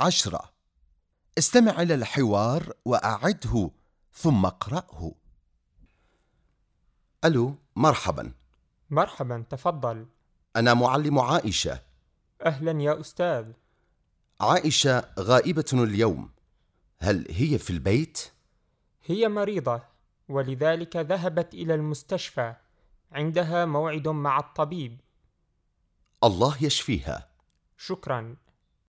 عشرة. استمع إلى الحوار وأعده ثم اقرأه. ألو مرحبا. مرحبا تفضل. أنا معلم عائشة. أهلا يا أستاذ. عائشة غائبة اليوم. هل هي في البيت؟ هي مريضة ولذلك ذهبت إلى المستشفى. عندها موعد مع الطبيب. الله يشفيها. شكرا.